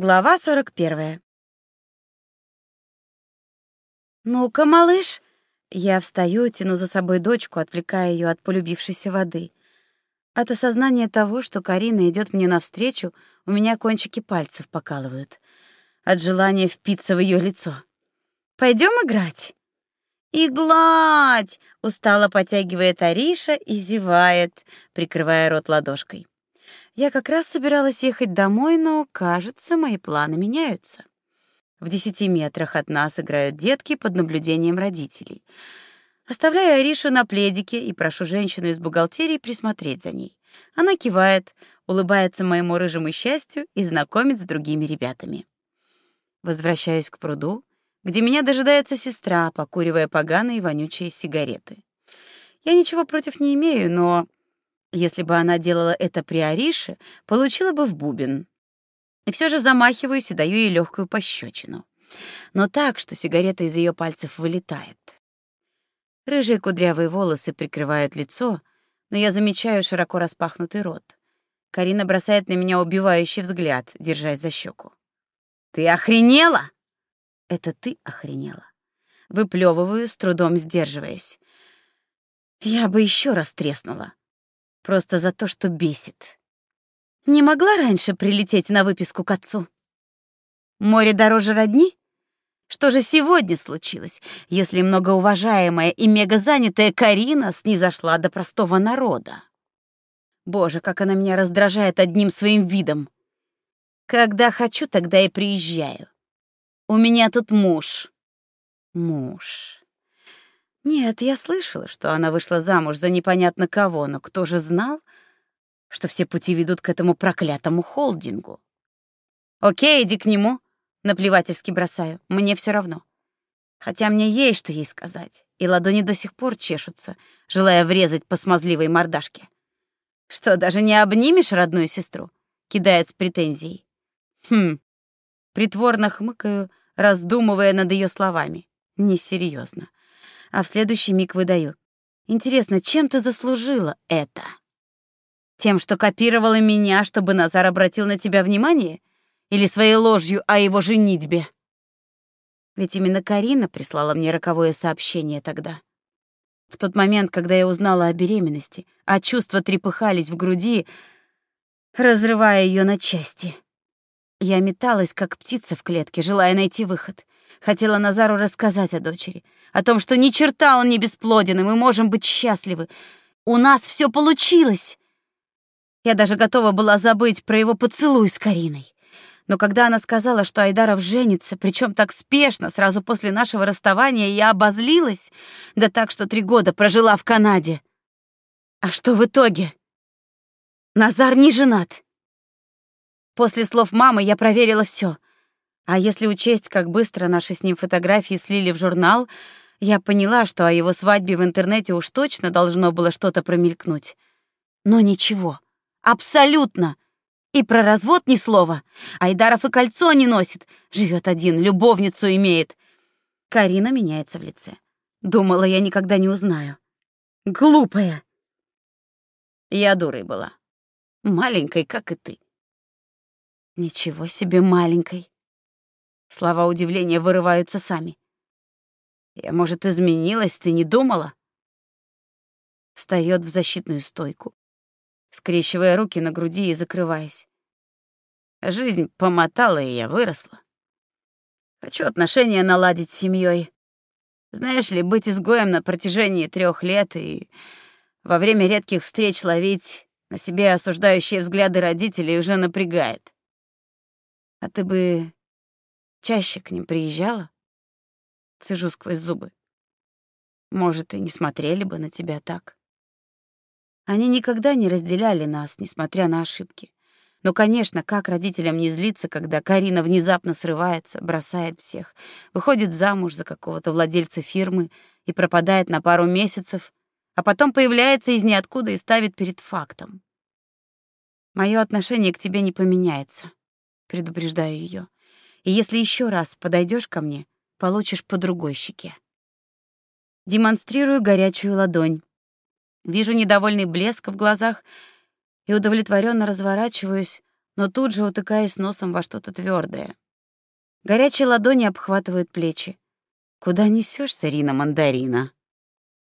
Глава 41. Ну-ка, малыш, я встаю, тяну за собой дочку, отвлекая ее от полюбившейся воды. От осознания того, что Карина идет мне навстречу, у меня кончики пальцев покалывают. От желания впиться в ее лицо. Пойдем играть. И устало потягивает Ариша и зевает, прикрывая рот ладошкой. Я как раз собиралась ехать домой, но, кажется, мои планы меняются. В десяти метрах от нас играют детки под наблюдением родителей. Оставляю Аришу на пледике и прошу женщину из бухгалтерии присмотреть за ней. Она кивает, улыбается моему рыжему счастью и знакомит с другими ребятами. Возвращаюсь к пруду, где меня дожидается сестра, покуривая поганые вонючие сигареты. Я ничего против не имею, но если бы она делала это при Арише, получила бы в бубен. И все же замахиваюсь и даю ей легкую пощечину. Но так, что сигарета из ее пальцев вылетает. Рыжие кудрявые волосы прикрывают лицо, но я замечаю широко распахнутый рот. Карина бросает на меня убивающий взгляд, держась за щеку. «Ты охренела?» «Это ты охренела». Выплевываю, с трудом сдерживаясь. Я бы еще раз треснула. Просто за то, что бесит. Не могла раньше прилететь на выписку к отцу? Море дороже родни? Что же сегодня случилось, если многоуважаемая и мегазанятая Карина снизошла до простого народа? Боже, как она меня раздражает одним своим видом. Когда хочу, тогда и приезжаю. У меня тут муж. Муж. Нет, я слышала, что она вышла замуж за непонятно кого, но кто же знал, что все пути ведут к этому проклятому холдингу? Окей, иди к нему, наплевательски бросаю. Мне все равно. Хотя мне есть что ей сказать, и ладони до сих пор чешутся, желая врезать по смазливой мордашке. Что, даже не обнимешь родную сестру? Кидает с претензией. Хм. Притворно хмыкаю, раздумывая над ее словами. Несерьезно а в следующий миг выдаю. Интересно, чем ты заслужила это? Тем, что копировала меня, чтобы Назар обратил на тебя внимание? Или своей ложью о его женитьбе? Ведь именно Карина прислала мне роковое сообщение тогда. В тот момент, когда я узнала о беременности, а чувства трепыхались в груди, разрывая ее на части. Я металась, как птица в клетке, желая найти выход. Хотела Назару рассказать о дочери, о том, что ни черта он не бесплоден, и мы можем быть счастливы. У нас все получилось. Я даже готова была забыть про его поцелуй с Кариной. Но когда она сказала, что Айдаров женится, причем так спешно, сразу после нашего расставания, я обозлилась, да так, что три года прожила в Канаде. А что в итоге? Назар не женат. После слов мамы я проверила все. А если учесть, как быстро наши с ним фотографии слили в журнал, я поняла, что о его свадьбе в интернете уж точно должно было что-то промелькнуть. Но ничего. Абсолютно. И про развод ни слова. Айдаров и кольцо не носит. Живет один, любовницу имеет. Карина меняется в лице. Думала, я никогда не узнаю. Глупая. Я дурой была. Маленькой, как и ты. Ничего себе маленькой. Слова удивления вырываются сами. Я, может, изменилась, ты не думала? Встает в защитную стойку, скрещивая руки на груди и закрываясь. Жизнь помотала, и я выросла. Хочу отношения наладить с семьей. Знаешь ли, быть изгоем на протяжении трех лет и во время редких встреч ловить на себе осуждающие взгляды родителей уже напрягает. А ты бы Чаще к ним приезжала? Цежу сквозь зубы. Может, и не смотрели бы на тебя так. Они никогда не разделяли нас, несмотря на ошибки. Но, конечно, как родителям не злиться, когда Карина внезапно срывается, бросает всех, выходит замуж за какого-то владельца фирмы и пропадает на пару месяцев, а потом появляется из ниоткуда и ставит перед фактом. Мое отношение к тебе не поменяется, предупреждаю ее. И если еще раз подойдешь ко мне, получишь по другой щеке. Демонстрирую горячую ладонь. Вижу недовольный блеск в глазах и удовлетворенно разворачиваюсь, но тут же утыкаюсь носом во что-то твердое. Горячие ладони обхватывают плечи. Куда несешься, Рина Мандарина?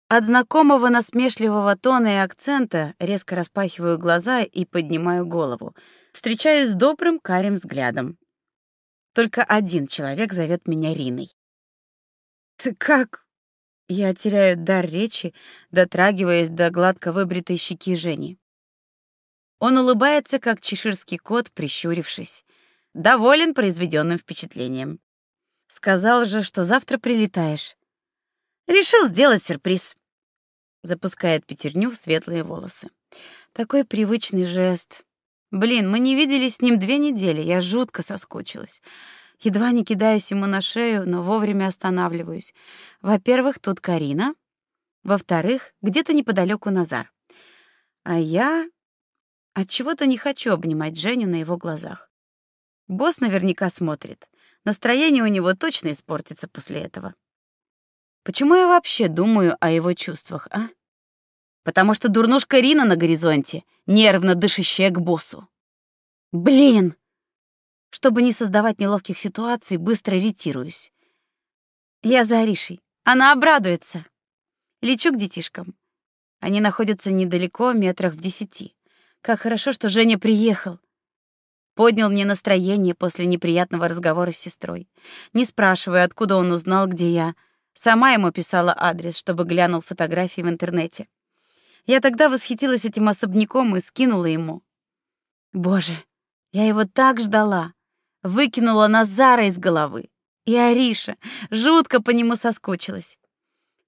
От знакомого насмешливого тона и акцента резко распахиваю глаза и поднимаю голову. Встречаюсь с добрым карим взглядом. Только один человек зовет меня Риной. Ты как? Я теряю дар речи, дотрагиваясь до гладко выбритой щеки Жени. Он улыбается, как чеширский кот, прищурившись. Доволен произведенным впечатлением. Сказал же, что завтра прилетаешь. Решил сделать сюрприз. Запускает пятерню в светлые волосы. Такой привычный жест. Блин, мы не виделись с ним две недели, я жутко соскучилась. Едва не кидаюсь ему на шею, но вовремя останавливаюсь. Во-первых, тут Карина. Во-вторых, где-то неподалеку Назар. А я от чего-то не хочу обнимать Женю на его глазах. Босс наверняка смотрит. Настроение у него точно испортится после этого. Почему я вообще думаю о его чувствах, а? Потому что дурнушка Рина на горизонте, нервно дышащая к боссу. Блин! Чтобы не создавать неловких ситуаций, быстро ретируюсь. Я за Аришей. Она обрадуется. Лечу к детишкам. Они находятся недалеко, метрах в десяти. Как хорошо, что Женя приехал. Поднял мне настроение после неприятного разговора с сестрой. Не спрашивая, откуда он узнал, где я. Сама ему писала адрес, чтобы глянул фотографии в интернете. Я тогда восхитилась этим особняком и скинула ему. Боже, я его так ждала. Выкинула Назара из головы. И Ариша. Жутко по нему соскучилась.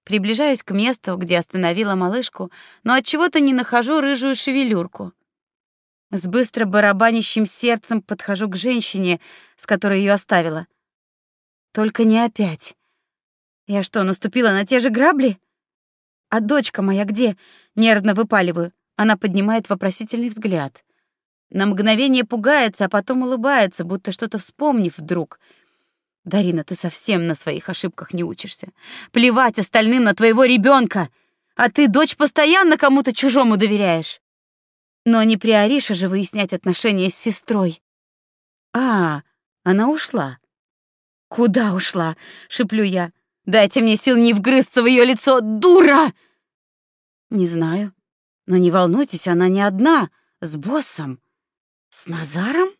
Приближаюсь к месту, где остановила малышку, но от чего-то не нахожу рыжую шевелюрку. С быстро барабанящим сердцем подхожу к женщине, с которой ее оставила. Только не опять. Я что, наступила на те же грабли? А дочка моя где? Нервно выпаливаю. Она поднимает вопросительный взгляд. На мгновение пугается, а потом улыбается, будто что-то вспомнив вдруг. Дарина, ты совсем на своих ошибках не учишься. Плевать остальным на твоего ребенка, а ты дочь постоянно кому-то чужому доверяешь. Но не при Арише же выяснять отношения с сестрой. А, она ушла. Куда ушла? шиплю я. Дайте мне сил не вгрызться в ее лицо, дура. Не знаю. Но не волнуйтесь, она не одна, с боссом. С Назаром?